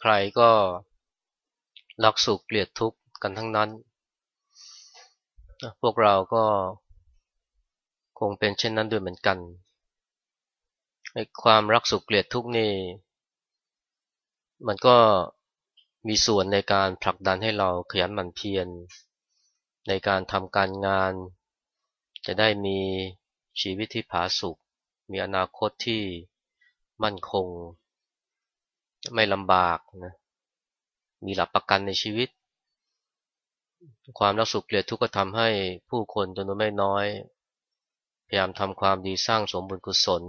ใครๆก็รักสุขเกลียดทุกข์กันทั้งนั้น พวกเราก็คงเป็นเช่นนั้นด้วยเหมือนกันความรักสุขเกลียดทุกข์นี่ มันก็มีส่วนในการผลักดันให้เราขยันหมั่นเพียรในการทำการงาน จะได้มีชีวิตที่ผาสุกมีอนาคตที่มั่นคง ไม่ลำบากนะมีหลักประกันในชีวิต ความรักสุขเกลียดทุกข์ก็ทำให้ผู้คนจำนวนไม่น้อย พยายามทำความดีสร้างสมบุญกุศล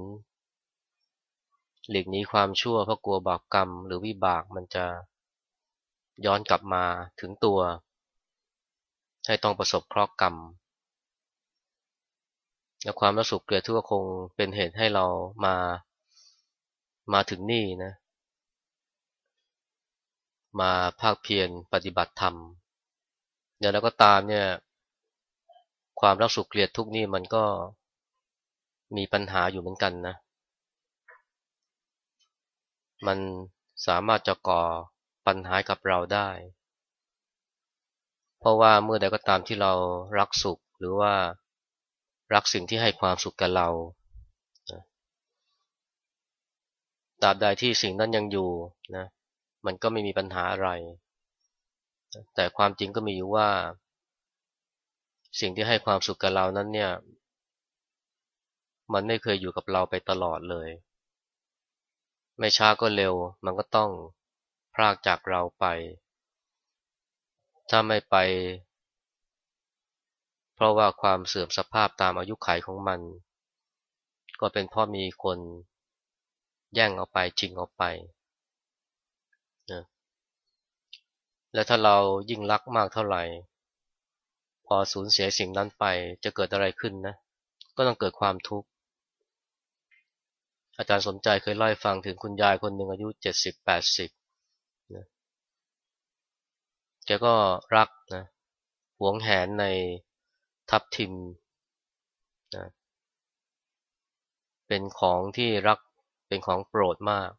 หลีกหนีความชั่วเพราะกลัวบาปกรรม หรือวิบากมันจะย้อนกลับมาถึงตัว ให้ต้องประสบเคราะห์กรรมและความรักสุขเกลียดทุกข์คงเป็นเหตุให้เรามามาถึงนี่นะ มาภาคเพียรปฏิบัติธรรมเดี๋ยวแล้วก็ตามเนี่ย ความรักสุขเกลียดทุกนี่มันก็มีปัญหาอยู่เหมือนกันนะ มันสามารถจะก่อปัญหากับเราได้ เพราะว่าเมื่อใดก็ตามที่เรารักสุขหรือว่ารักสิ่งที่ให้ความสุขกับเราตราบใดที่สิ่งนั้นยังอยู่นะ มันก็ไม่มีปัญหาอะไร แต่ความจริงก็มีอยู่ว่า สิ่งที่ให้ความสุขกับเรานั้นเนี่ย มันไม่เคยอยู่กับเราไปตลอดเลย ไม่ช้าก็เร็ว มันก็ต้องพรากจากเราไป ถ้าไม่ไป เพราะว่าความเสื่อมสภาพตามอายุขัยของมัน ก็เป็นเพราะมีคนแย่งเอาไปจริงเอาไปนะ และถ้าเรายิ่งรักมากเท่าไหร่ พอสูญเสียสิ่งนั้นไปจะเกิดอะไรขึ้นนะ ก็ต้องเกิดความทุกข์ อาจารย์สนใจเคยเล่าให้ฟังถึงคุณยายคนหนึ่งอายุเจ็ดสิบแปดสิบนะแกก็รักนะหวงแหนในทับทิมนะเป็นของที่รักเป็นของโปรดมาก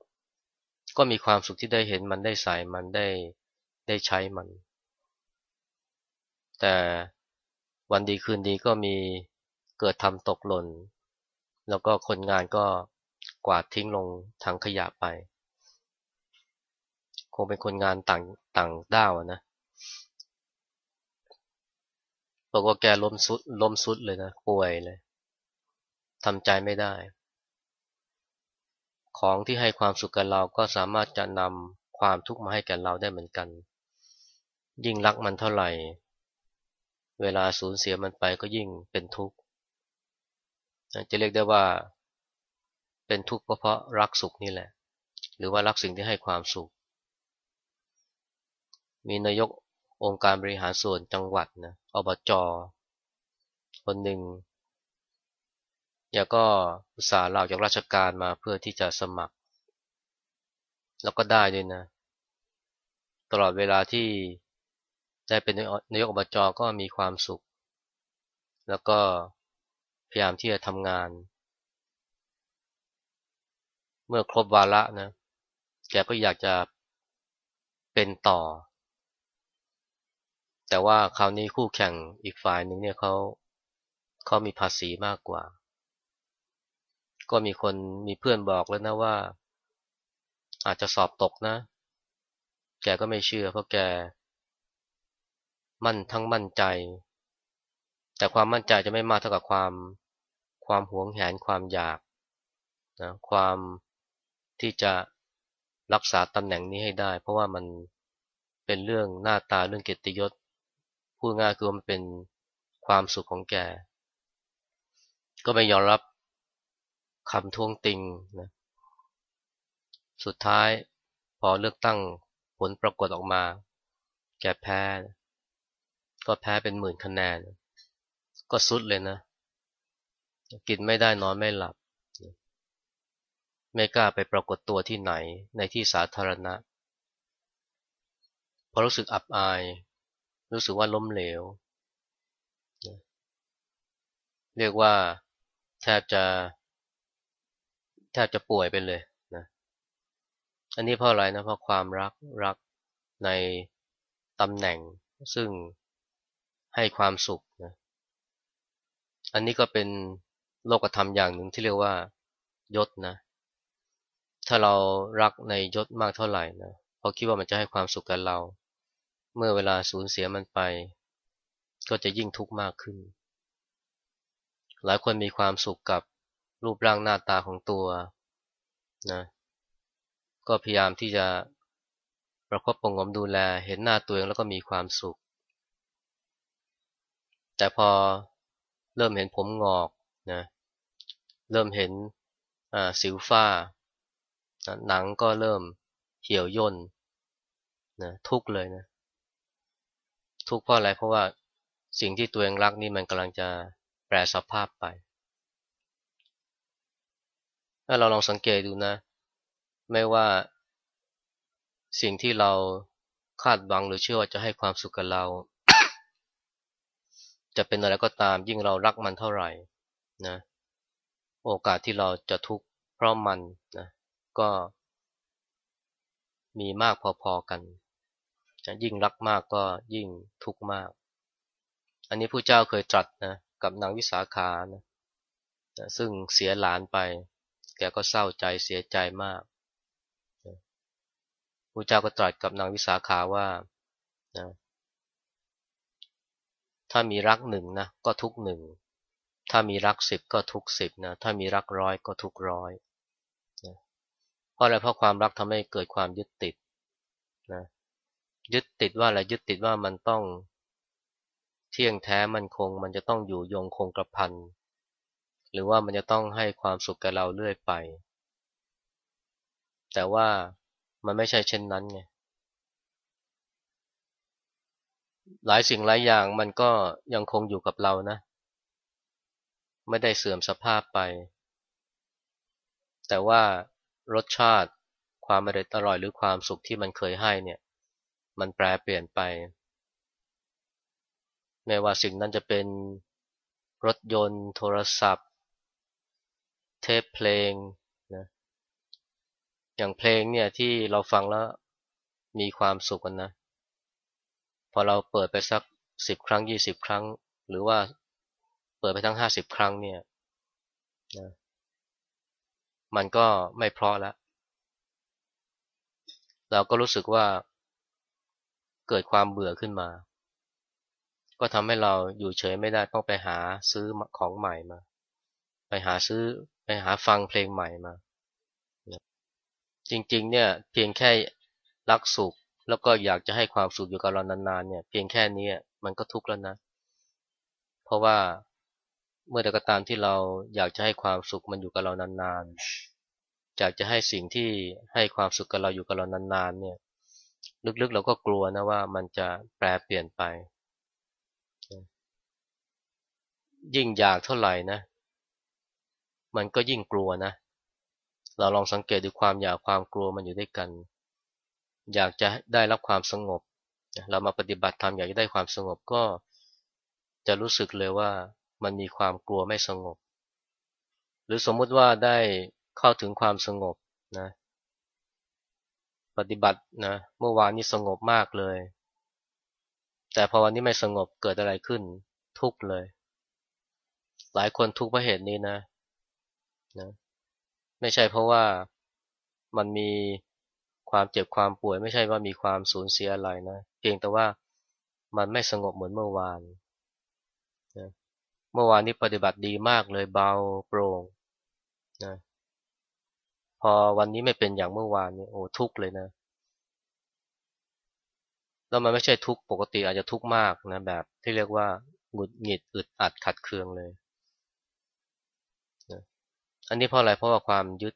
ก็มีความสุขที่ได้เห็นมันได้ใส่มันได้ ได้ใช้มัน แต่วันดีคืนดีก็มีเกิดทำตกหล่น แล้วก็คนงานก็กวาดทิ้งลงถังขยะไป คงเป็นคนงานต่างต่างด้าวนะบอกว่าแกล้มสุดล้มสุดเลยนะป่วยเลยทำใจไม่ได้ ของที่ให้ความสุขกับเราก็สามารถจะนำความทุกข์มาให้แก่เราได้เหมือนกัน ยิ่งรักมันเท่าไหร่ เวลาสูญเสียมันไปก็ยิ่งเป็นทุกข์จะเรียกได้ว่า เป็นทุกข์เพราะรักสุขนี่แหละ หรือว่ารักสิ่งที่ให้ความสุข มีนายกองค์การบริหารส่วนจังหวัดนะอบจคนหนึ่งแกก็อุตส่าห์ลาจากราชการมาเพื่อที่จะสมัคร แล้วก็ได้ด้วยนะ ตลอดเวลาที่ ได้เป็นนายกอบจก็มีความสุข แล้วก็พยายามที่จะทำงาน เมื่อครบวาระนะแกก็อยากจะเป็นต่อ แต่ว่าคราวนี้คู่แข่งอีกฝ่ายหนึ่งเนี่ยเขาเขามีภาษีมากกว่า ก็มีคนมีเพื่อนบอกแล้วนะว่า อาจจะสอบตกนะ แกก็ไม่เชื่อเพราะแก มั่นทั้งมั่นใจ แต่ความมั่นใจจะไม่มากเท่ากับความความหวงแหนความอยากนะความที่จะรักษาตำแหน่งนี้ให้ได้ เพราะว่ามันเป็นเรื่องหน้าตาเรื่องเกียรติยศพูดง่ายคือมันเป็นความสุขของแก ก็ไม่ยอมรับคำท้วงติงนะสุดท้ายพอเลือกตั้งผลปรากฏออกมา แกแพ้ ก็แพ้เป็นหมื่นคะแนน ก็สุดเลยนะ กินไม่ได้นอนไม่หลับ ไม่กล้าไปปรากฏตัวที่ไหนในที่สาธารณะเพราะรู้สึกอับอาย รู้สึกว่าล้มเหลว เรียกว่าแทบจะแทบจะป่วยไปเลยนะอันนี้เพราะอะไรนะเพราะความรักรักในตำแหน่งซึ่ง ให้ความสุขนะอันนี้ก็เป็นโลกธรรมอย่างหนึ่งที่เรียกว่ายศนะ ถ้าเรารักในยศมากเท่าไหร่นะเพราะคิดว่ามันจะให้ความสุขกับเรา เมื่อเวลาสูญเสียมันไป ก็จะยิ่งทุกข์มากขึ้น หลายคนมีความสุขกับรูปร่างหน้าตาของตัวนะก็พยายามที่จะประคบประงมดูแลเห็นหน้าตัวเองแล้วก็มีความสุข แต่พอเริ่มเห็นผมงอกนะเริ่มเห็นสิวฝ้า หนังก็เริ่มเหี่ยวย่นนะทุกเลยนะทุกเพราะอะไรเพราะว่าสิ่งที่ตัวเองรักนี่มันกำลังจะแปรสภาพไป ถ้าเราลองสังเกตดูนะ ไม่ว่าสิ่งที่เราคาดหวังหรือเชื่อว่าจะให้ความสุขกับเรา จะเป็นอะไรก็ตาม ยิ่งเรารักมันเท่าไหร่นะโอกาสที่เราจะทุกข์เพราะมันนะก็ มีมากพอๆกันยิ่งรักมากก็ยิ่งทุกข์มาก อันนี้ผู้เจ้าเคยตรัสนะกับนางวิสาขานะซึ่งเสียหลานไป แกก็เศร้าใจเสียใจมากพระเจ้าก็ตรัสกับนางวิสาขาว่านะ ถ้ามีรักหนึ่งนะก็ทุกหนึ่ง ถ้ามีรักสิบก็ทุกสิบนะ ถ้ามีรักร้อยก็ทุกร้อยนะเพราะอะไร เพราะความรักทำให้เกิดความยึดติดนะ ยึดติดว่าอะไร ยึดติดว่ามันต้อง เที่ยงแท้มันคง มันจะต้องอยู่ยงคงกระพัน หรือว่ามันจะต้องให้ความสุขแก่เราเรื่อยไป แต่ว่ามันไม่ใช่เช่นนั้นไง หลายสิ่งหลายอย่างมันก็ยังคงอยู่กับเรานะ ไม่ได้เสื่อมสภาพไป แต่ว่ารสชาติความอร่อยอร่อยหรือความสุขที่มันเคยให้เนี่ย มันแปรเปลี่ยนไป ไม่ว่าสิ่งนั้นจะเป็นรถยนต์ โทรศัพท์ เทปเพลงนะอย่างเพลงเนี่ยที่เราฟังแล้วมีความสุขกันนะ พอเราเปิดไปสักสิบครั้งยี่สิบครั้ง หรือว่าเปิดไปทั้งห้าสิบครั้งเนี่ยนะมันก็ไม่เพราะแล้ว เราก็รู้สึกว่าเกิดความเบื่อขึ้นมา ก็ทำให้เราอยู่เฉยไม่ได้ต้องไปหาซื้อของใหม่มา ไปหาซื้อไปหาฟังเพลงใหม่มา จริงๆเนี่ยเพียงแค่รักสุข แล้วก็อยากจะให้ความสุขอยู่กับเรานานๆเนี่ยเพียงแค่นี้มันก็ทุกข์แล้วนะ เพราะว่าเมื่อใดก็ตามที่เราอยากจะให้ความสุขมันอยู่กับเรานานๆอยากจะให้สิ่งที่ให้ความสุขกับเราอยู่กับเรานานๆเนี่ยลึกๆเราก็กลัวนะว่ามันจะแปรเปลี่ยนไป ยิ่งอยากเท่าไหร่นะ มันก็ยิ่งกลัวนะ เราลองสังเกตดูความอยากความกลัวมันอยู่ด้วยกัน อยากจะได้รับความสงบ เรามาปฏิบัติธรรมอยากจะได้ความสงบก็จะรู้สึกเลยว่ามันมีความกลัวไม่สงบ หรือสมมุติว่าได้เข้าถึงความสงบนะปฏิบัตินะเมื่อวานนี้สงบมากเลย แต่พอวันนี้ไม่สงบเกิดอะไรขึ้น ทุกเลย หลายคนทุกเพราะเหตุนี้นะนะ ไม่ใช่เพราะว่ามันมี ความเจ็บความป่วยไม่ใช่ว่ามีความสูญเสียอะไรนะ เพียงแต่ว่ามันไม่สงบเหมือนเมื่อวานนะเมื่อวานนี้ปฏิบัติดีมากเลยเบาโปร่งนะพอวันนี้ไม่เป็นอย่างเมื่อวานนี่โอ้ทุกเลยนะแล้วมันไม่ใช่ทุกปกติอาจจะทุกมากนะแบบ ที่เรียกว่าหงุดหงิดอึดอัดขัดเคืองเลยอันนี้เพราะอะไรเพราะว่าความยึด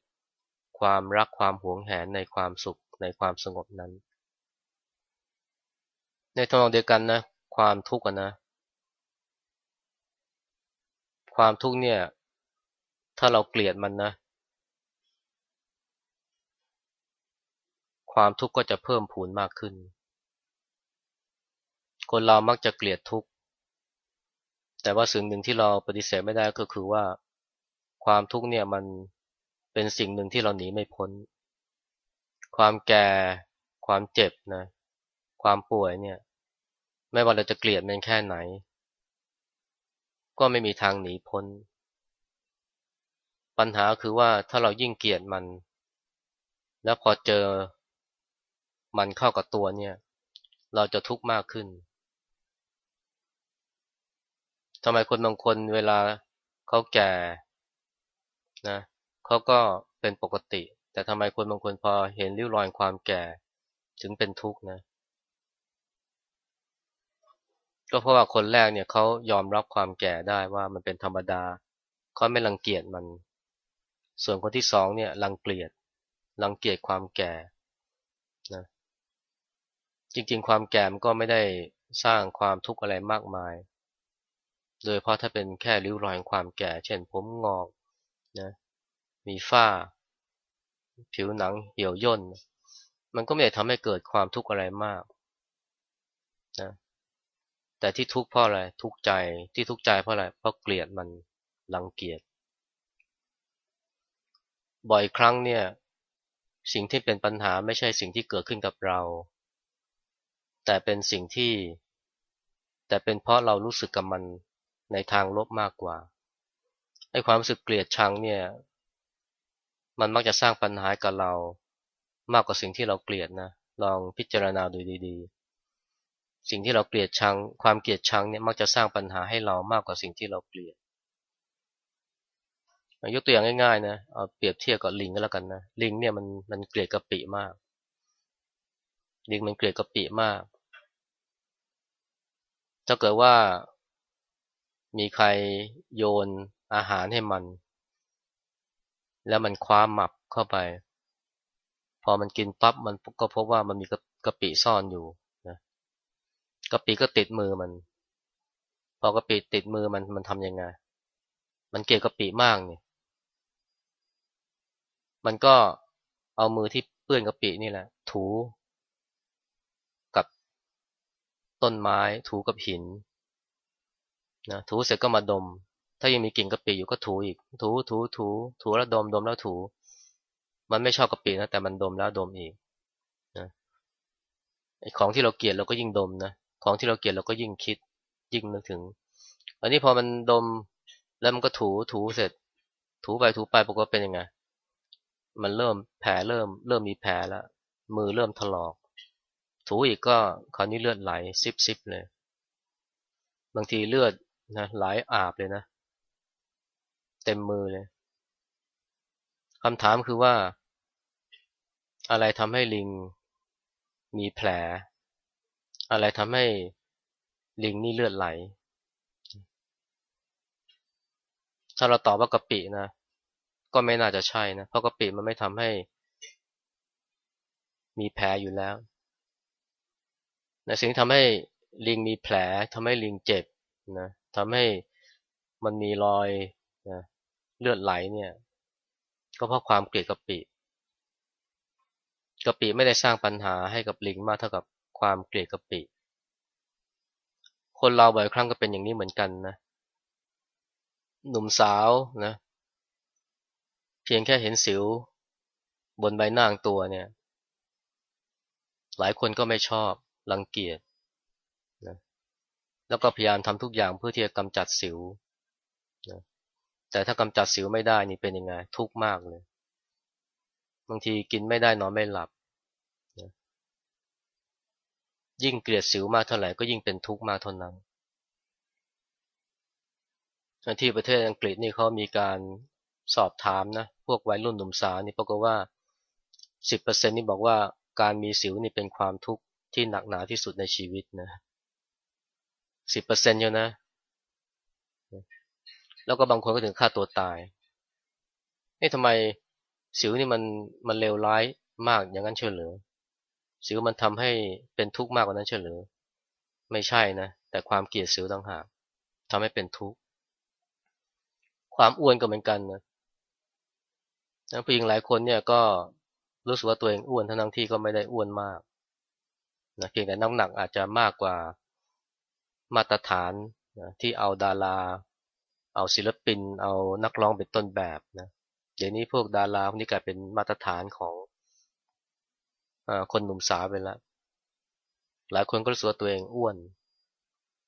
ความรักความหวงแหนในความสุข ในความสงบนั้น ในทางเดียวกันนะ ความทุกข์นะ ความทุกข์เนี่ย ถ้าเราเกลียดมันนะ ความทุกข์ก็จะเพิ่มพูนมากขึ้น คนเรามักจะเกลียดทุกข์ แต่ว่าสิ่งหนึ่งที่เราปฏิเสธไม่ได้ก็คือว่า ความทุกข์เนี่ยมันเป็นสิ่งหนึ่งที่เราหนีไม่พ้น ความแก่ ความเจ็บนะ ความป่วยเนี่ย ไม่ว่าเราจะเกลียดมันแค่ไหน ก็ไม่มีทางหนีพ้น ปัญหาคือว่าถ้าเรายิ่งเกลียดมัน แล้วพอเจอมันเข้ากับตัวเนี่ย เราจะทุกข์มากขึ้นทำไมคนบางคนเวลาเขาแก่นะเขาก็เป็นปกติ แต่ทำไมคนบางคนพอเห็นริ้วรอยความแก่ ถึงเป็นทุกข์นะ ก็เพราะว่าคนแรกเนี่ยเขายอมรับความแก่ได้ว่ามันเป็นธรรมดาเขาไม่รังเกียจมัน ส่วนคนที่สองเนี่ยรังเกียจรังเกียจความแก่นะจริงๆ ความแก่มันก็ไม่ได้สร้างความทุกข์อะไรมากมาย โดยเพราะถ้าเป็นแค่ริ้วรอยความแก่ เช่นผมงอกนะมีฝ้า ผิวหนังเหี่ยวย่น มันก็ไม่ได้ทำให้เกิดความทุกข์อะไรมากนะแต่ที่ทุกข์เพราะอะไรทุกข์ใจที่ทุกข์ใจเพราะอะไรเพราะเกลียดมันรังเกียจบ่อยครั้งเนี่ย สิ่งที่เป็นปัญหาไม่ใช่สิ่งที่เกิดขึ้นกับเรา แต่เป็นสิ่งที่ แต่เป็นเพราะเรารู้สึกกับมันในทางลบมากกว่าไอ้ความรู้สึกเกลียดชังเนี่ย มันมักจะสร้างปัญหากับเรา มากกว่าสิ่งที่เราเกลียดนะ ลองพิจารณาดูดีๆ สิ่งที่เราเกลียดชัง ความเกลียดชังเนี่ยมักจะสร้างปัญหาให้เรามากกว่าสิ่งที่เราเกลียดยกตัวอย่างง่ายๆนะเอาเปรียบเทียบกับลิงก็แล้วกันนะลิงเนี่ยมันมันเกลียดกะปิมาก ลิงมันเกลียดกะปิมาก ถ้าเกิดว่ามีใครโยนอาหารให้มัน แล้วมันคว้าหมับเข้าไป พอมันกินปั๊บมันก็พบว่ามันมีกะปิซ่อนอยู่นะกะปิก็ติดมือมัน พอกะปิติดมือมันมันทำยังไง มันเกลียดกะปิมากเนี่ย มันก็เอามือที่เปื้อนกะปินี่แหละ ถูกับต้นไม้ถูกับหินนะถูเสร็จก็มาดม ถ้ายังมีกลิ่นกะปิอยู่ก็ถูอีก ถูถูถูถูแล้วดมดมแล้วถู มันไม่ชอบกะปินะแต่มันดมแล้วดมอีกนะไอ้ของที่เราเกลียดเราก็ยิ่งดมนะของที่เราเกลียดเราก็ยิ่งคิดยิ่งนึกถึง อันนี้พอมันดมแล้วมันก็ถูถูเสร็จ ถูไปถูไปปรากฏเป็นยังไงมันเริ่มแผลเริ่ม เริ่มมีแผลแล้วมือเริ่มถลอก ถูอีกก็คราวนี้เลือดไหลซิบซิบเลย บางทีเลือดนะไหลาอาบเลยนะ เต็มมือเลยคำถามคือว่า อะไรทำให้ลิงมีแผล อะไรทำให้ลิงนี่เลือดไหล ถ้าเราตอบว่ากะปินะ ก็ไม่น่าจะใช่นะ เพราะกะปิมันไม่ทำให้มีแผลอยู่แล้วนะสิ่งที่ทำให้ลิงมีแผลทำให้ลิงเจ็บนะทำให้มันมีรอย เลือดไหลเนี่ย ก็เพราะความเกลียดกะปิกะปิไม่ได้สร้างปัญหาให้กับลิงมากเท่ากับความเกลียดกะปิ คนเราบ่อยครั้งก็เป็นอย่างนี้เหมือนกันนะ หนุ่มสาวนะ เพียงแค่เห็นสิว บนใบหน้าตัวเนี่ย หลายคนก็ไม่ชอบรังเกียจแล้วก็พยายามทำทุกอย่างเพื่อที่จะกำจัดสิว แต่ถ้ากำจัดสิวไม่ได้นี่เป็นยังไงทุกข์มากเลย บางทีกินไม่ได้นอนไม่หลับนะยิ่งเกลียดสิวมากเท่าไหร่ก็ยิ่งเป็นทุกข์มากเท่านั้นที่ประเทศอังกฤษนี่เขามีการสอบถามนะพวกวัยรุ่นหนุ่มสาวนี่ปรากฏว่า 10%นี่บอกว่าการมีสิวนี่เป็นความทุกข์ที่หนักหนาที่สุดในชีวิตนะสิบเปอร์เซ็นต์อยู่นะ แล้วก็บางคนก็ถึงฆ่าตัวตายนี่ทำไมสิวนี่มันมันเลวร้ายมากอย่างนั้นเชื่อหรือสิวมันทำให้เป็นทุกข์มากกว่านั้นเชื่อหรือไม่ใช่นะ แต่ความเกลียดสิวต่างหากทำให้เป็นทุกข์ความอ้วนก็เหมือนกันนะผู้หญิงหลายคนเนี่ยก็รู้สึกว่าตัวเองอ้วนทั้งที่ก็ไม่ได้อ้วนมากนะเพียงแต่น้ำหนักอาจจะมากกว่ามาตรฐานนะที่เอาดารา เอาศิลปิน เอานักร้องเป็นต้นแบบนะเดี๋ยวนี้พวกดาราพวกนี้กลายเป็นมาตรฐานของคนหนุ่มสาวไปแล้วหลายคนก็รู้สึกตัวเองอ้วน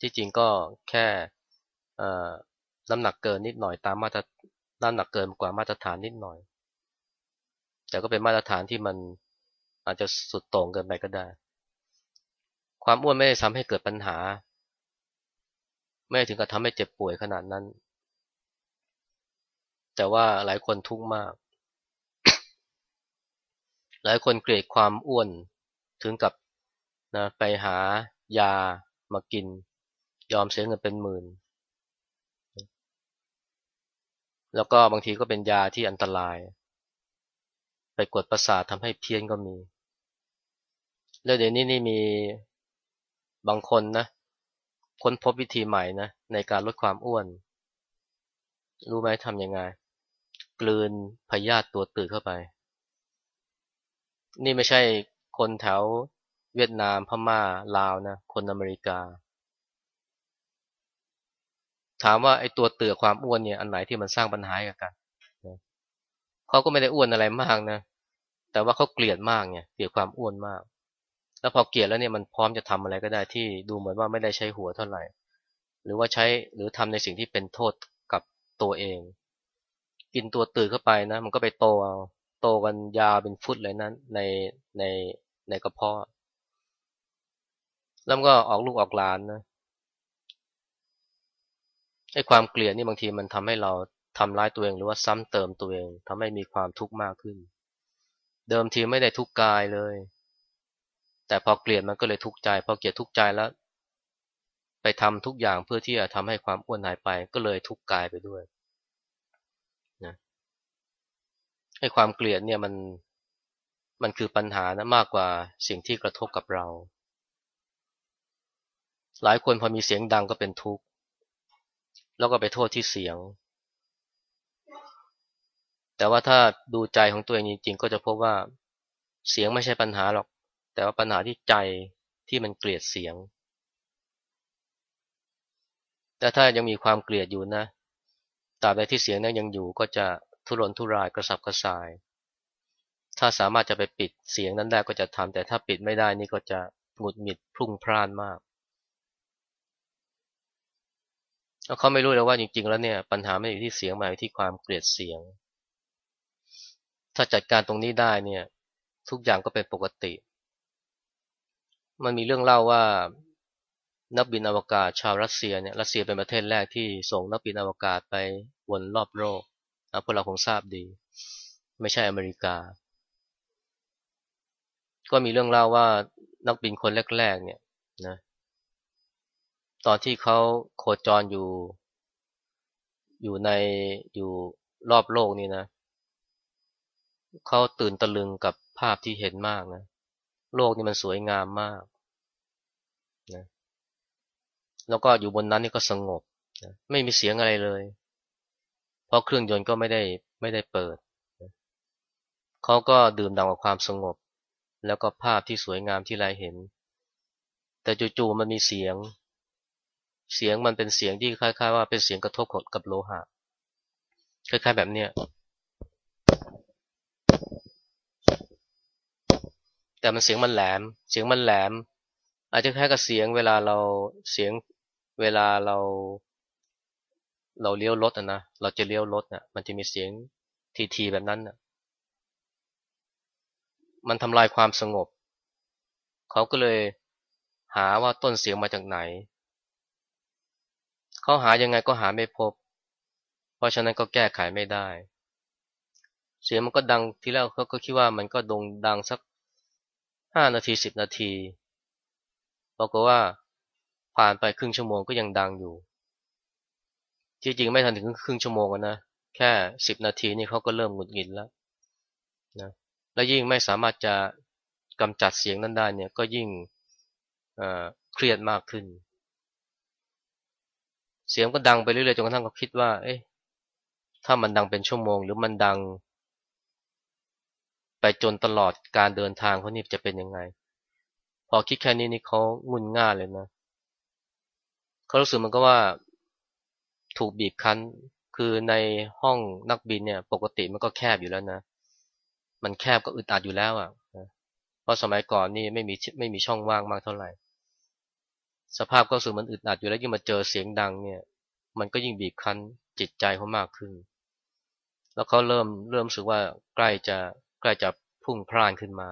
ที่จริงก็แค่น้ำหนักเกินนิดหน่อยตามมาตรน้ำหนักเกินกว่ามาตรฐานนิดหน่อย แต่ก็เป็นมาตรฐานที่มันอาจจะสุดโต่งเกินไปก็ได้ ความอ้วนไม่ได้ทำให้เกิดปัญหา ไม่ถึงกับทำให้เจ็บป่วยขนาดนั้น แต่ว่าหลายคนทุกข์มาก หลายคนเกลียดความอ้วนถึงกับนะไปหายามากิน ยอมเสียเงินเป็นหมื่น แล้วก็บางทีก็เป็นยาที่อันตราย ไปกดประสาททำให้เพี้ยนก็มี แล้วเดี๋ยวนี้นี่มีบางคนนะค้นพบวิธีใหม่นะในการลดความอ้วน รู้ไหมทำยังไง กลืนพยาธิตัวตืดเข้าไป นี่ไม่ใช่คนแถวเวียดนามพม่าลาวนะคนอเมริกา ถามว่าไอ้ตัวเตือความอ้วนเนี่ยอันไหนที่มันสร้างปัญหากับกันเขาก็ไม่ได้อ้วนอะไรมากนะ แต่ว่าเขาเกลียดมากเนี่ยเกลียดความอ้วนมาก แล้วพอเกลียดแล้วเนี่ยมันพร้อมจะทำอะไรก็ได้ที่ดูเหมือนว่าไม่ได้ใช้หัวเท่าไหร่ หรือว่าใช้หรือทำในสิ่งที่เป็นโทษกับตัวเอง กินตัวตื่นเข้าไปนะ มันก็ไปโตเอาโตกันยาวเป็นฟุตเลยนั้น ในในในกระเพาะ แล้วก็ออกลูกออกหลานนะไอ้ความเกลียดนี่บางทีมันทำให้เราทำร้ายตัวเอง หรือว่าซ้ำเติมตัวเองทำให้มีความทุกข์มากขึ้น เดิมทีไม่ได้ทุกข์กายเลย แต่พอเกลียดมันก็เลยทุกข์ใจ พอเกลียดทุกข์ใจแล้ว ไปทำทุกอย่างเพื่อที่จะทำให้ความอ้วนหายไป ก็เลยทุกข์กายไปด้วยนะ ให้ความเกลียดเนี่ยมันมันคือปัญหานะมากกว่าสิ่งที่กระทบกับเรา หลายคนพอมีเสียงดังก็เป็นทุกข์ แล้วก็ไปโทษที่เสียง แต่ว่าถ้าดูใจของตัวเองจริงๆ ก็จะพบว่าเสียงไม่ใช่ปัญหาหรอก แต่ว่าปัญหาที่ใจที่มันเกลียดเสียง แต่ถ้ายังมีความเกลียดอยู่นะตราบใดที่เสียงนั้นยังอยู่ก็จะ ทุรนทุรายกระสับกระส่าย ถ้าสามารถจะไปปิดเสียงนั้นได้ก็จะทำแต่ถ้าปิดไม่ได้นี่ก็จะหงุดหงิดพุ่งพร่านมากแล้วเขาไม่รู้เลยว่าจริงๆ แล้วเนี่ยปัญหาไม่อยู่ที่เสียงมาอยู่ที่ความเกลียดเสียง ถ้าจัดการตรงนี้ได้เนี่ย ทุกอย่างก็เป็นปกติ มันมีเรื่องเล่าว่านักบินอวกาศชาวรัสเซียเนี่ยรัสเซียเป็นประเทศแรกที่ส่งนักบินอวกาศไปวนรอบโลก พวกเราคงทราบดี ไม่ใช่อเมริกา ก็มีเรื่องเล่าว่านักบินคนแรก ๆ เนี่ยนะตอนที่เขาโคจรอยู่ อยู่ในอยู่รอบโลกนี่นะเขาตื่นตะลึงกับภาพที่เห็นมากนะ โลกนี่มันสวยงามมากนะแล้วก็อยู่บนนั้นนี่ก็สงบนะไม่มีเสียงอะไรเลย ราะเครื่องยนต์ก็ไม่ได้ไม่ได้เปิด เขาก็ดื่มด่ำกับความสงบ แล้วก็ภาพที่สวยงามที่เราเห็น แต่จู่ๆมันมีเสียง เสียงมันเป็นเสียงที่คล้าย ๆ ว่าเป็นเสียงกระทบกับโลหะ คล้ายๆแบบเนี้ยแต่มันเสียงมันแหลม เสียงมันแหลม อาจจะคล้ายกับเสียงเวลาเราเสียงเวลาเรา เราเลี้ยวรถนะ เราจะเลี้ยวรถนะมันจะมีเสียงทีๆแบบนั้นนะมันทำลายความสงบ เขาก็เลยหาว่าต้นเสียงมาจากไหน เขาหายังไงก็หาไม่พบ เพราะฉะนั้นก็แก้ไขไม่ได้ เสียงมันก็ดังที่แรกเขาก็คิดว่ามันก็ดงดังสักห้านาทีสิบนาทีบอกว่าผ่านไปครึ่งชั่วโมงก็ยังดังอยู่ ที่จริงไม่ทันถึงครึ่งชั่วโมงนะ แค่สิบนาทีนี่เขาก็เริ่มหงุดหงิดแล้วนะแล้วยิ่งไม่สามารถจะกำจัดเสียงนั้นได้เนี่ยก็ยิ่งเครียดมากขึ้น เสียงก็ดังไปเรื่อยๆจนกระทั่งเขาคิดว่า เอ๊ะถ้ามันดังเป็นชั่วโมง หรือมันดัง ไปจนตลอดการเดินทางเขานี่จะเป็นยังไง พอคิดแค่นี้นี่เขางุนง่าเลยนะเขารู้สึกมันก็ว่า ถูกบีบคั้น คือในห้องนักบินเนี่ย ปกติมันก็แคบอยู่แล้วนะ มันแคบก็อึดอัดอยู่แล้วอะเพราะสมัยก่อนนี่ไม่มีไม่มีช่องว่างมากเท่าไหร่ สภาพก็สูมันอึดอัดอยู่แล้วยิ่งมาเจอเสียงดังเนี่ย มันก็ยิ่งบีบคั้นจิตใจเขามากขึ้น แล้วเขาเริ่มเริ่มรู้สึกว่าใกล้จะใกล้จะพุ่งพล่านขึ้นมา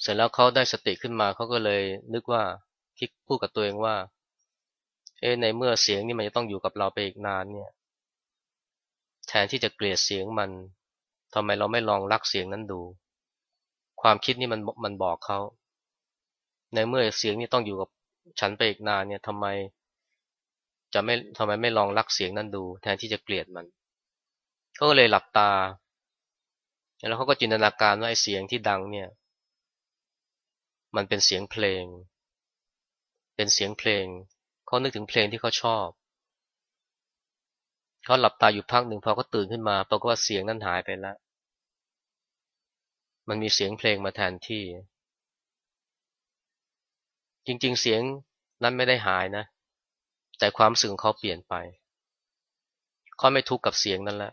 เสร็จแล้วเขาได้สติขึ้นมาเขาก็เลยนึกว่าคิดพูดกับตัวเองว่า เอ๊ในเมื่อเสียงนี่มันจะต้องอยู่กับเราไปอีกนานเนี่ย แทนที่จะเกลียดเสียงมันทำไมเราไม่ลองรักเสียงนั้นดู ความคิดนี่มันมันบอกเขา ในเมื่อเสียงนี่ต้องอยู่กับฉันไปอีกนานเนี่ยทำไม จะไม่ทำไมไม่ลองรักเสียงนั้นดู แทนที่จะเกลียดมันเขาก็เลยหลับตา แล้วเขาก็จินตนาการว่าไอ้เสียงที่ดังเนี่ย มันเป็นเสียงเพลง เป็นเสียงเพลง เขานึกถึงเพลงที่เขาชอบ เขาหลับตาอยู่พักหนึ่งพอเขาตื่นขึ้นมาปรากฏว่าเสียงนั้นหายไปแล้ว มันมีเสียงเพลงมาแทนที่ จริง ๆ เสียงนั้นไม่ได้หายนะ แต่ความสึงเขาเปลี่ยนไป เขาไม่ทุกข์กับเสียงนั้นแล้ว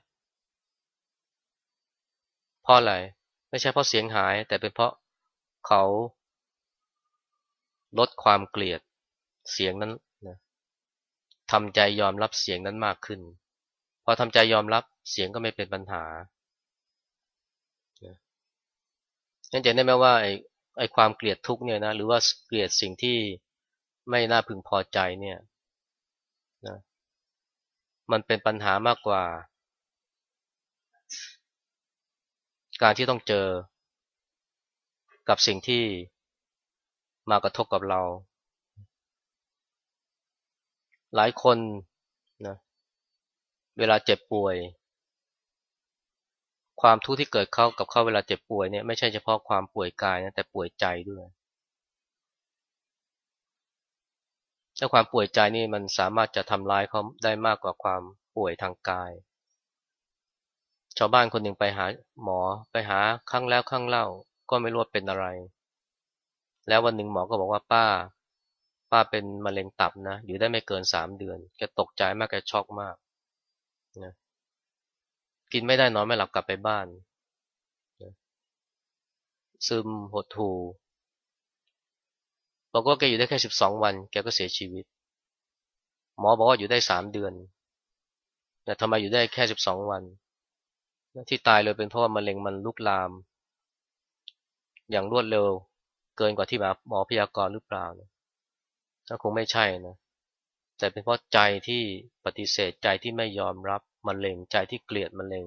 เพราะอะไร ไม่ใช่เพราะเสียงหาย แต่เป็นเพราะเขาลดความเกลียดเสียงนั้น ทำใจยอมรับเสียงนั้นมากขึ้น พอทำใจยอมรับเสียงก็ไม่เป็นปัญหานั่นจะได้ไหมว่าไอ้ไอ้ความเกลียดทุกเนี่ยนะหรือว่าเกลียดสิ่งที่ไม่น่าพึงพอใจเนี่ยนะมันเป็นปัญหามากกว่า การที่ต้องเจอ กับสิ่งที่มากระทบกับเรา หลายคนนะเวลาเจ็บป่วย ความทุกข์ที่เกิดเข้ากับเขาเวลาเจ็บป่วยเนี่ยไม่ใช่เฉพาะความป่วยกายนะแต่ป่วยใจด้วยถ้าความป่วยใจนี่มันสามารถจะทำร้ายเขาได้มากกว่าความป่วยทางกาย ชาวบ้านคนหนึ่งไปหาหมอไปหาครั้งแล้วครั้งเล่าก็ไม่รู้ว่าเป็นอะไร แล้ววันหนึ่งหมอก็บอกว่าป้า ป้าเป็นมะเร็งตับนะ อยู่ได้ไม่เกินสามเดือน แกตกใจมากแกช็อกมากนะกินไม่ได้นอนไม่หลับกลับไปบ้านนะซึมหดหูบอกว่าแกอยู่ได้แค่สิบสองวัน แกก็เสียชีวิต หมอบอกว่าอยู่ได้สามเดือนแต่ทำไมอยู่ได้แค่สิบสองวันที่ตายเลยเป็นเพราะว่ามะเร็งมันลุกลาม อย่างรวดเร็ว เกินกว่าที่หมอพยากรณ์หรือเปล่านะ ก็คงไม่ใช่นะ แต่เป็นเพราะใจที่ปฏิเสธใจที่ไม่ยอมรับมะเร็งใจที่เกลียดมะเร็ง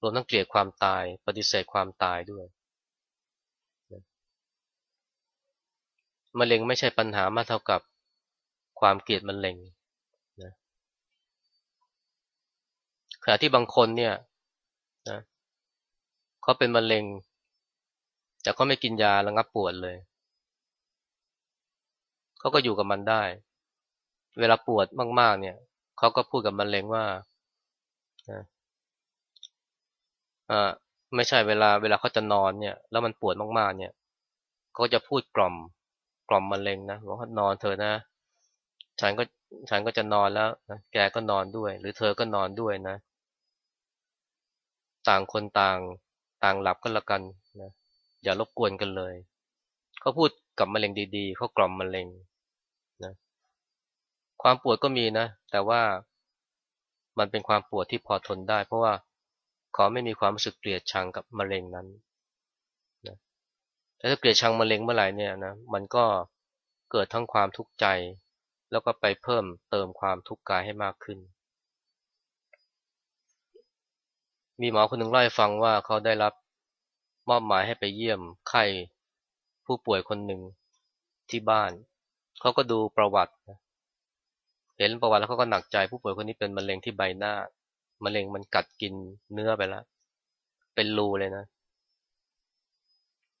รวมทั้งเกลียดความตาย ปฏิเสธความตายด้วยมะเร็งไม่ใช่ปัญหามากเท่ากับความเกลียดมะเร็งนะขณะที่บางคนเนี่ยนะเขาเป็นมะเร็ง แต่เขาไม่กินยาระงับปวดเลย เขาก็อยู่กับมันได้ เวลาปวดมาก ๆ เนี่ยเขาก็พูดกับมะเร็งว่าอ่าไม่ใช่เวลาเวลาเขาจะนอนเนี่ย แล้วมันปวดมากๆ เนี่ยเขาจะพูดกล่อมกล่อมมะเร็งนะบอกว่านอนเธอนะ ฉันก็ฉันก็จะนอนแล้วนะแกก็นอนด้วย หรือเธอก็นอนด้วยนะ ต่างคนต่างต่างหลับก็แล้วกันนะอย่ารบกวนกันเลย เขาพูดกับมะเร็งดีๆเขากล่อมมะเร็ง ความปวดก็มีนะ แต่ว่ามันเป็นความปวดที่พอทนได้ เพราะว่าเขาไม่มีความรู้สึกเกลียดชังกับมะเร็งนั้นนะแต่ถ้าเกลียดชังมะเร็งเมื่อไหร่เนี่ยนะ มันก็เกิดทั้งความทุกข์ใจ แล้วก็ไปเพิ่มเติมความทุกข์กายให้มากขึ้น มีหมอคนหนึ่งเล่าให้ฟังว่าเขาได้รับมอบหมายให้ไปเยี่ยมไข้ผู้ป่วยคนหนึ่งที่บ้าน เขาก็ดูประวัติ เห็นประวัติแล้วเขาก็หนักใจผู้ป่วยคนนี้เป็นมะเร็งที่ใบหน้ามะเร็งมันกัดกินเนื้อไปแล้วเป็นรูเลยนะ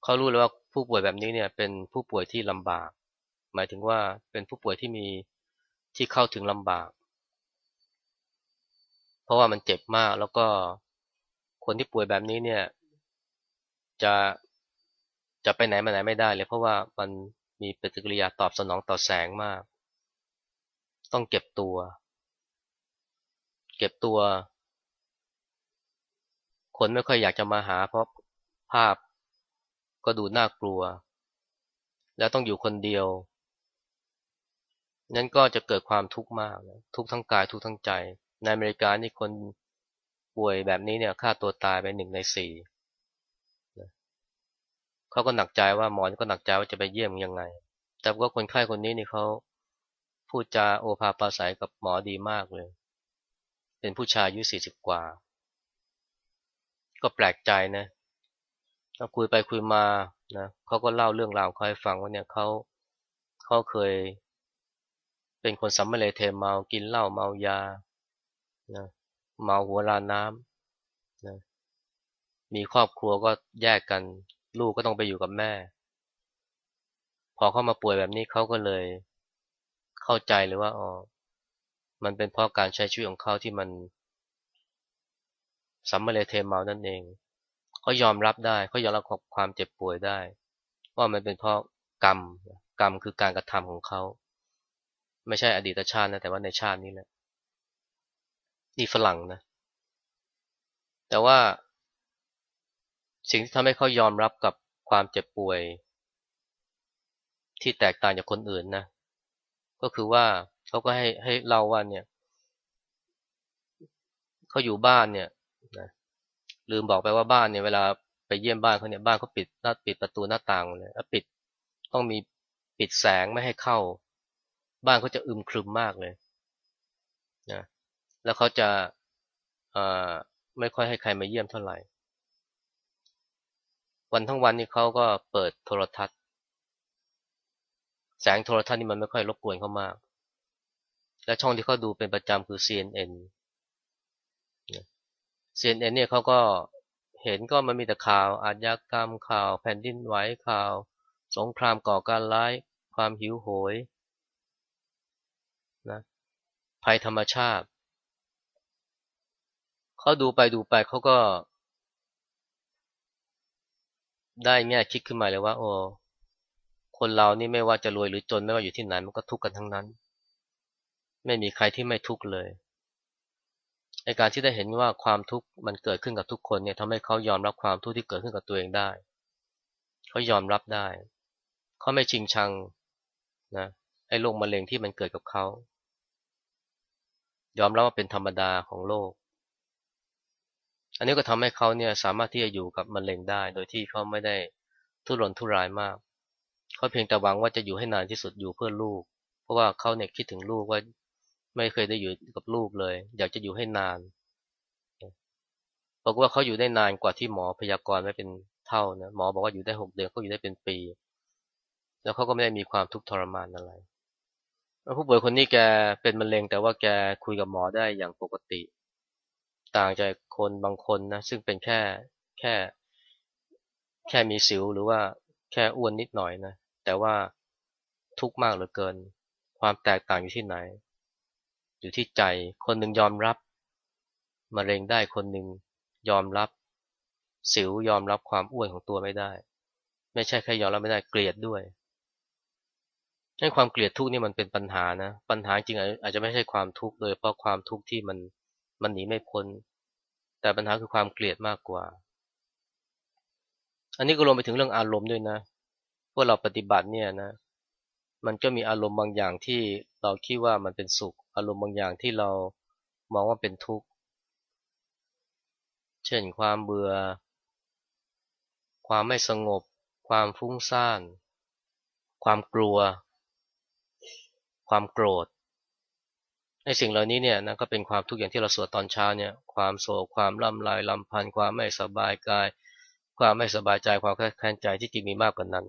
เขารู้เลยว่าผู้ป่วยแบบนี้เนี่ยเป็นผู้ป่วยที่ลำบาก หมายถึงว่าเป็นผู้ป่วยที่มีที่เข้าถึงลำบาก เพราะว่ามันเจ็บมากแล้วก็คนที่ป่วยแบบนี้เนี่ย จะจะไปไหนมาไหนไม่ได้เลย เพราะว่ามันมีปฏิกิริยาตอบสนองต่อแสงมาก ต้องเก็บตัว เก็บตัว คนไม่ค่อยอยากจะมาหาเพราะภาพก็ดูน่ากลัว แล้วต้องอยู่คนเดียว นั้นก็จะเกิดความทุกข์มาก ทุกทั้งกายทุกทั้งใจ ในอเมริกานี่คนป่วยแบบนี้เนี่ยฆ่าตัวตายไปหนึ่งในสี่เขาก็หนักใจว่าหมอก็หนักใจว่าจะไปเยี่ยมยังไง แต่ว่าคนไข้คนนี้นี่เขา พูดจาโอภาปาศัยกับหมอดีมากเลย เป็นผู้ชายอายุสี่สิบกว่า ก็แปลกใจนะคุยไปคุยมานะเขาก็เล่าเรื่องราวเขาให้ฟังว่าเนี่ยเขาเขาเคย เป็นคนสัมมาเลเทเมากินเหล้าเมายานะเมาหัวลาน้ำนะมีครอบครัวก็แยกกัน ลูกก็ต้องไปอยู่กับแม่ พอเข้ามาป่วยแบบนี้เขาก็เลย เข้าใจเลยว่าอ๋อมันเป็นเพราะการใช้ชีวิตของเขาที่มันสัมมาเลเทเมานั่นเองเขายอมรับได้เขายอมรับความเจ็บป่วยได้ ว่ามันเป็นเพราะกรรมกรรมคือการกระทำของเขา ไม่ใช่อดีตชาตินะแต่ว่าในชาตินี้แหละนี่ฝรั่งนะ แต่ว่า สิ่งที่ทำให้เขายอมรับกับความเจ็บป่วย ที่แตกต่างจากคนอื่นนะ ก็คือว่าเขาก็ให้ให้เล่าว่าเนี่ยเขาอยู่บ้านเนี่ยนะลืมบอกไปว่าบ้านเนี่ยเวลาไปเยี่ยมบ้านเขาเนี่ยบ้านเขาปิดหน้าปิดประตูหน้าต่างเลยแล้วปิดต้องมีปิดแสงไม่ให้เข้า บ้านเขาจะอึมครึมมากเลยนะแล้วเขาจะไม่ค่อยให้ใครมาเยี่ยมเท่าไหร่ วันทั้งวันนี้เขาก็เปิดโทรทัศน์ แสงโทรทัศน์นี่มันไม่ค่อยรบกวนเขามาก และช่องที่เขาดูเป็นประจำคือ CNN CNN เนี่ยเขาก็เห็นก็มันมีแต่ข่าวอาชญากรรมข่าวแผ่นดินไหวข่าว สงครามก่อการร้าย ความหิวโหยนะภัยธรรมชาติเขาดูไปดูไปเขาก็ ได้แง่คิดขึ้นมาเลยว่า โอ้ คนเรานี่ไม่ว่าจะรวยหรือจนไม่ว่าอยู่ที่ไหนมันก็ทุกข์กันทั้งนั้น ไม่มีใครที่ไม่ทุกข์เลยในการที่ได้เห็นว่าความทุกข์มันเกิดขึ้นกับทุกคนเนี่ยทำให้เขายอมรับความทุกข์ที่เกิดขึ้นกับตัวเองได้ เขายอมรับได้ เขาไม่ชิงชังนะไอ้โรคมะเร็งที่มันเกิดกับเขา ยอมรับว่าเป็นธรรมดาของโลก อันนี้ก็ทำให้เขาเนี่ยสามารถที่จะอยู่กับมะเร็งได้ โดยที่เขาไม่ได้ทุรนทุรายมาก เขาเพียงแต่หวังว่าจะอยู่ให้นานที่สุดอยู่เพื่อลูก เพราะว่าเขาเนี่ยคิดถึงลูกว่าไม่เคยได้อยู่กับลูกเลย อยากจะอยู่ให้นานบอกว่าเขาอยู่ได้นานกว่าที่หมอพยากรณ์ไว้เป็นเท่านะหมอบอกว่าอยู่ได้หกเดือนเขาอยู่ได้เป็นปี แล้วเขาก็ไม่ได้มีความทุกข์ทรมานอะไรผู้ป่วยคนนี้แกเป็นมะเร็ง แต่ว่าแกคุยกับหมอได้อย่างปกติ ต่างจากคนบางคนนะซึ่งเป็นแค่แค่ แค่มีสิวหรือว่าแค่อ้วนนิดหน่อยนะ แต่ว่าทุกข์มากเหลือเกิน ความแตกต่างอยู่ที่ไหน อยู่ที่ใจ คนหนึ่งยอมรับมะเร็งได้คนหนึ่งยอมรับ สิวยอมรับความอ้วนของตัวไม่ได้ ไม่ใช่แค่ยอมรับไม่ได้เกลียดด้วยให้ความเกลียดทุกข์นี่มันเป็นปัญหานะ ปัญหาจริงอาจจะไม่ใช่ความทุกข์เลยเพราะความทุกข์ที่มันมันหนีไม่พ้น แต่ปัญหาคือความเกลียดมากกว่า อันนี้ก็รวมไปถึงเรื่องอารมณ์ด้วยนะ วกเราปฏิบัติเนี่ยนะ มันก็มีอารมณ์บางอย่างที่เราคิดว่ามันเป็นสุข อารมณ์บางอย่างที่เรามองว่าเป็นทุกข์ เช่นความเบื่อ ความไม่สงบ ความฟุ้งซ่าน ความกลัว ความโกรธในสิ่งเหล่านี้เนี่ยนะก็เป็นความทุกข์อย่างที่เราสวดตอนเช้าเนี่ยความโศกความลำลายลำพันธ์ความไม่สบายกาย ความไม่สบายใจความแค้นใจที่จริงมีมากกว่านั้น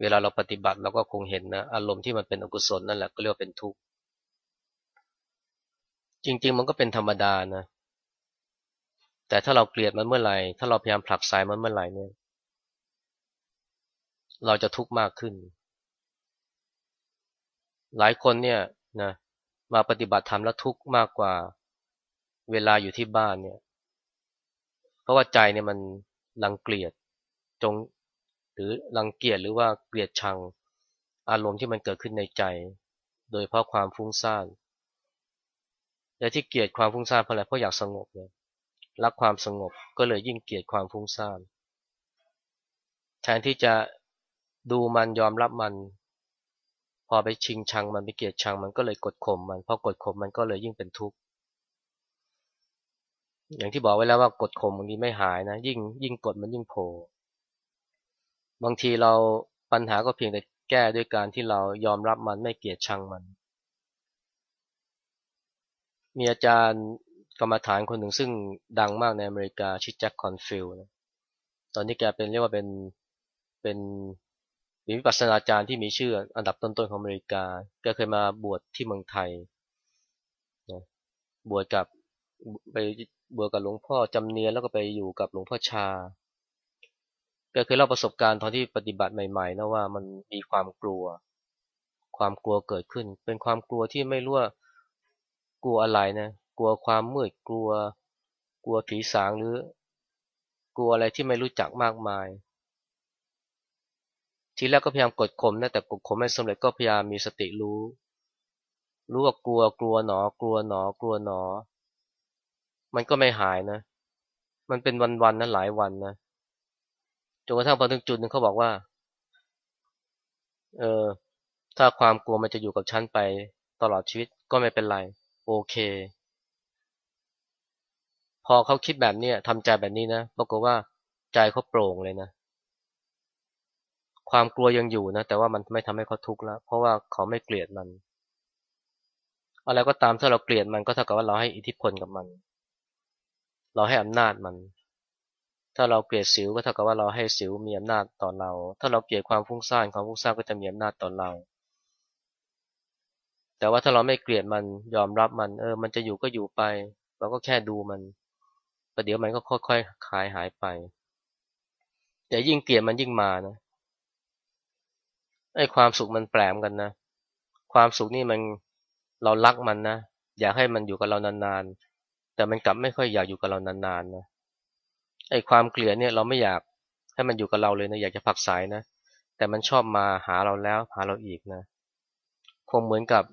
เวลาเราปฏิบัติเราก็คงเห็นนะอารมณ์ที่มันเป็นอกุศลนั่นแหละก็เรียกว่าเป็นทุกข์จริง ๆ มันก็เป็นธรรมดานะแต่ถ้าเราเกลียดมันเมื่อไหร่ ถ้าเราพยายามผลักไสมันเมื่อไหร่เนี่ย เราจะทุกข์มากขึ้น หลายคนเนี่ยนะมาปฏิบัติธรรมแล้วทุกข์มากกว่า เวลาอยู่ที่บ้านเนี่ย เพราะว่าใจเนี่ยมันรังเกียจจง หรือรังเกียจหรือว่าเกลียดชัง อารมณ์ที่มันเกิดขึ้นในใจ โดยเพราะความฟุ้งซ่านและที่เกลียดความฟุ้งซ่านเพราะอะไรเพราะอยากสงบเนี่ยรักความสงบก็เลยยิ่งเกลียดความฟุ้งซ่านแทนที่จะดูมันยอมรับมัน พอไปชิงชังมันไปเกลียดชังมันก็เลยกดข่มมันพอกดข่มมันก็เลยยิ่งเป็นทุกข์อย่างที่บอกไว้แล้วว่ากดข่มบางทีไม่หายนะ ยิ่งยิ่งกดมันยิ่งโผล่ บางทีเราปัญหาก็เพียงแต่แก้ด้วยการที่เรายอมรับมันไม่เกลียดชังมัน มีอาจารย์กรรมฐานคนหนึ่งซึ่งดังมากในอเมริกาชื่อแจ็คคอร์นฟิลด์นะตอนนี้แกเป็นเรียกว่าเป็นเป็นวิปัสสนาจารย์ที่มีชื่ออันดับต้นๆของอเมริกาแกเคยมาบวชที่เมืองไทยนะบวชกับไปบวชกับหลวงพ่อจำเนียรแล้วก็ไปอยู่กับหลวงพ่อชา แกเคยเล่าประสบการณ์ตอนที่ปฏิบัติใหม่ๆนะว่ามันมีความกลัว ความกลัวเกิดขึ้น เป็นความกลัวที่ไม่รู้ว่ากลัวอะไรนะกลัวความมืดกลัว กลัวผีสางหรือ กลัวอะไรที่ไม่รู้จักมากมาย ทีแรกก็พยายามกดข่มนะแต่กดข่มไม่สำเร็จก็พยายามมีสติรู้ รู้ว่ากลัวกลัวหนอ กลัวหนอ กลัวหนอ มันก็ไม่หายนะ มันเป็นวันๆนะหลายวันนะ จนกระทั่งพอถึงจุดหนึ่งเขาบอกว่า เออถ้าความกลัวมันจะอยู่กับฉันไปตลอดชีวิตก็ไม่เป็นไร โอเค พอเขาคิดแบบนี้ทำใจแบบนี้นะปรากฏว่าใจเขาโปร่งเลยนะ ความกลัวยังอยู่นะ แต่ว่ามันไม่ทำให้เขาทุกข์แล้ว เพราะว่าเขาไม่เกลียดมันอะไรก็ตามถ้าเราเกลียดมันก็เท่ากับว่าเราให้อิทธิพลกับมัน เราให้อำนาจมัน ถ้าเราเกลียดสิวก็เท่ากับว่าเราให้สิวมีอำนาจต่อเรา ถ้าเราเกลียดความฟุ้งซ่านความฟุ้งซ่านก็จะมีอำนาจต่อเรา แต่ว่าถ้าเราไม่เกลียดมันยอมรับมัน เออ มันจะอยู่ก็อยู่ไป เราก็แค่ดูมันประเดี๋ยวมันก็ค่อยๆคลายหายไป แต่ยิ่งเกลียดมันยิ่งมานะไอ้ความสุขมันแปลมกันนะ ความสุขนี่มันเรารักมันนะ อยากให้มันอยู่กับเรานานๆ แต่มันกลับไม่ค่อยอยากอยู่กับเรานานๆนะ ไอ้ความเกลียดเนี่ยเราไม่อยากให้มันอยู่กับเราเลยนะอยากจะผักสายนะ แต่มันชอบมาหาเราแล้วหาเราอีกนะ คงเหมือนกับ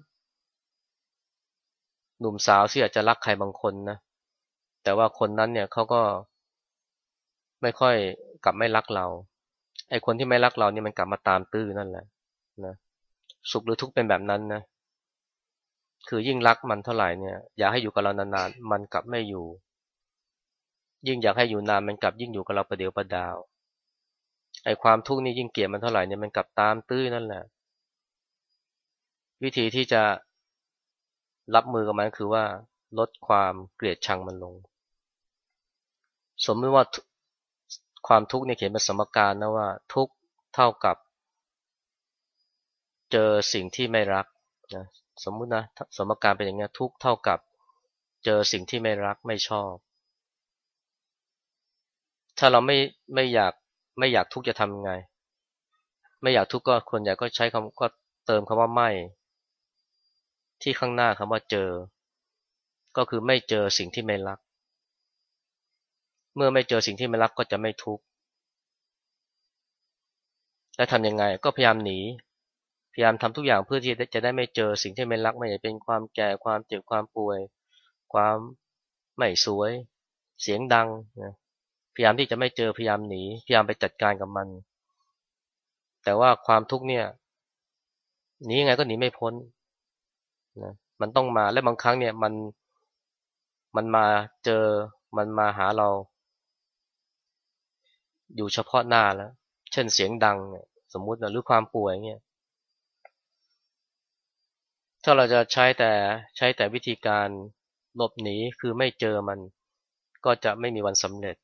หนุ่มสาวที่อาจจะรักใครบางคนนะ แต่ว่าคนนั้นเนี่ยเขาก็ ไม่ค่อยกลับไม่รักเรา ไอ้คนที่ไม่รักเราเนี่ยมันกลับมาตามตื้อนั่นแหละนะ สุขหรือทุกข์เป็นแบบนั้นนะ คือยิ่งรักมันเท่าไหร่เนี่ย อยากให้อยู่กับเรานานๆ มันกลับไม่อยู่ ยิ่งอยากให้อยู่นานมันกลับยิ่งอยู่กับเราประเดี๋ยวประดาวไอ้ความทุกข์นี่ยิ่งเกลียดมันเท่าไหร่เนี่ยมันกลับตามตื้อนั่นแหละ วิธีที่จะรับมือกับมันคือว่าลดความเกลียดชังมันลง สมมติว่าความทุกข์เนี่ยเขียนเป็นสมการนะว่า ทุกข์เท่ากับ เจอสิ่งที่ไม่รักนะสมมุตินะสมการเป็นอย่างนี้ทุกข์เท่ากับ เจอสิ่งที่ไม่รักไม่ชอบ ถ้าเราไม่ไม่อยากไม่อยากทุกข์จะทำไง ไม่อยากทุกข์ก็คนใหญ่ก็ใช้คำก็เติมคำว่าไม่ ที่ข้างหน้าคำว่าเจอ ก็คือไม่เจอสิ่งที่ไม่รัก เมื่อไม่เจอสิ่งที่ไม่รักก็จะไม่ทุกข์และทำยังไงก็พยายามหนี พยายามทำทุกอย่างเพื่อที่จะได้ไม่เจอสิ่งที่ไม่รักไม่ใช่เป็นความแก่ความเจ็บความป่วย ความไม่สวย เสียงดังนะ พยายามที่จะไม่เจอพยายามหนี พยายามไปจัดการกับมัน แต่ว่าความทุกข์เนี่ยหนียังไงก็หนีไม่พ้นนะมันต้องมาและบางครั้งเนี่ยมันมันมาเจอมันมาหาเรา อยู่เฉพาะหน้าแล้ว เช่นเสียงดังเนี่ยสมมุตินะหรือความป่วยเนี่ยถ้าเราจะใช้แต่ใช้แต่วิธีการหลบหนีคือไม่เจอมัน ก็จะไม่มีวันสำเร็จ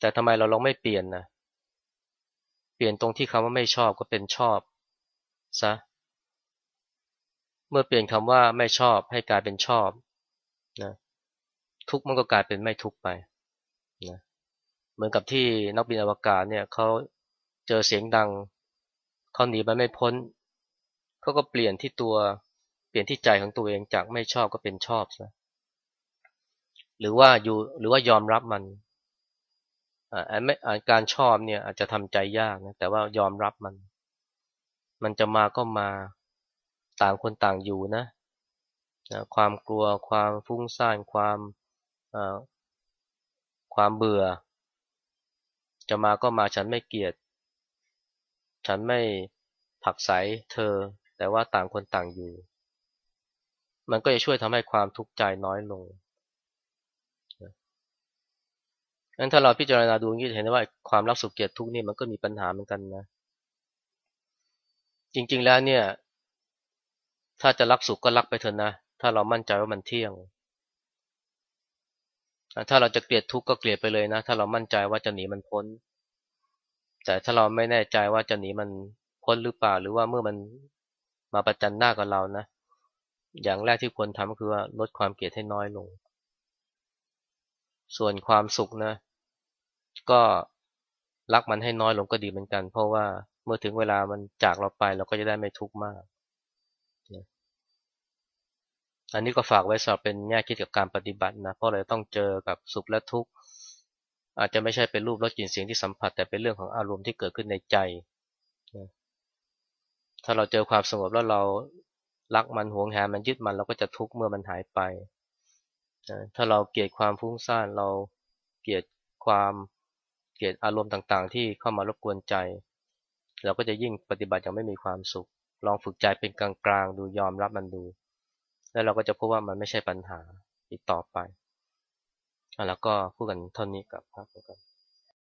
แต่ทำไมเราลองไม่เปลี่ยนนะเปลี่ยนตรงที่คำว่าไม่ชอบก็เป็นชอบซะเมื่อเปลี่ยนคำว่าไม่ชอบให้กลายเป็นชอบนะทุกมันก็กลายเป็นไม่ทุกไปนะเหมือนกับที่นักบินอวกาศเนี่ยเขาเจอเสียงดังเขาหนีไปไม่พ้นเขาก็เปลี่ยนที่ตัวเปลี่ยนที่ใจของตัวเองจากไม่ชอบก็เป็นชอบซะหรือว่าอยู่หรือว่ายอมรับมัน การชอบเนี่ย อาจจะทำใจยากนะแต่ว่ายอมรับมัน มันจะมาก็มาต่างคนต่างอยู่นะความกลัวความฟุ้งซ่านความความเบื่อ จะมาก็มาฉันไม่เกลียด ฉันไม่ผักใสเธอ แต่ว่าต่างคนต่างอยู่ มันก็จะช่วยทำให้ความทุกข์ใจน้อยลง งั้นถ้าเราพิจารณาดูนี่จะเห็นได้ว่าความรักสุขเกลียดทุกข์นี่มันก็มีปัญหาเหมือนกันนะ จริงๆแล้วเนี่ย ถ้าจะรักสุขก็รักไปเถอะนะ ถ้าเรามั่นใจว่ามันเที่ยง ถ้าเราจะเกลียดทุกข์ก็เกลียดไปเลยนะ ถ้าเรามั่นใจว่าจะหนีมันพ้น แต่ถ้าเราไม่แน่ใจว่าจะหนีมันพ้นหรือเปล่า หรือว่าเมื่อมันมาประจันหน้ากับเรานะ อย่างแรกที่ควรทำก็คือว่าลดความเกลียดให้น้อยลง ส่วนความสุขนะ ก็รักมันให้น้อยลงก็ดีเหมือนกัน เพราะว่าเมื่อถึงเวลามันจากเราไปเราก็จะได้ไม่ทุกข์มากอันนี้ก็ฝากไว้สำหรับเป็นแง่คิดกับการปฏิบัตินะ เพราะเราต้องเจอกับสุขและทุกข์อาจจะไม่ใช่เป็นรูปรสกลิ่นเสียงที่สัมผัส แต่เป็นเรื่องของอารมณ์ที่เกิดขึ้นในใจถ้าเราเจอความสงบแล้วเรารักมันหวงแหนมันยึดมันเราก็จะทุกข์เมื่อมันหายไป ถ้าเราเกลียดความฟุ้งซ่านเราเกลียดความเกลียดอารมณ์ต่างๆ ที่เข้ามารบกวนใจ เราก็จะยิ่งปฏิบัติอย่างไม่มีความสุข ลองฝึกใจเป็นกลางๆ ดูยอมรับมันดู แล้วเราก็จะพบว่ามันไม่ใช่ปัญหาอีกต่อไปแล้วก็พูดกันเท่านี้กับพระกัน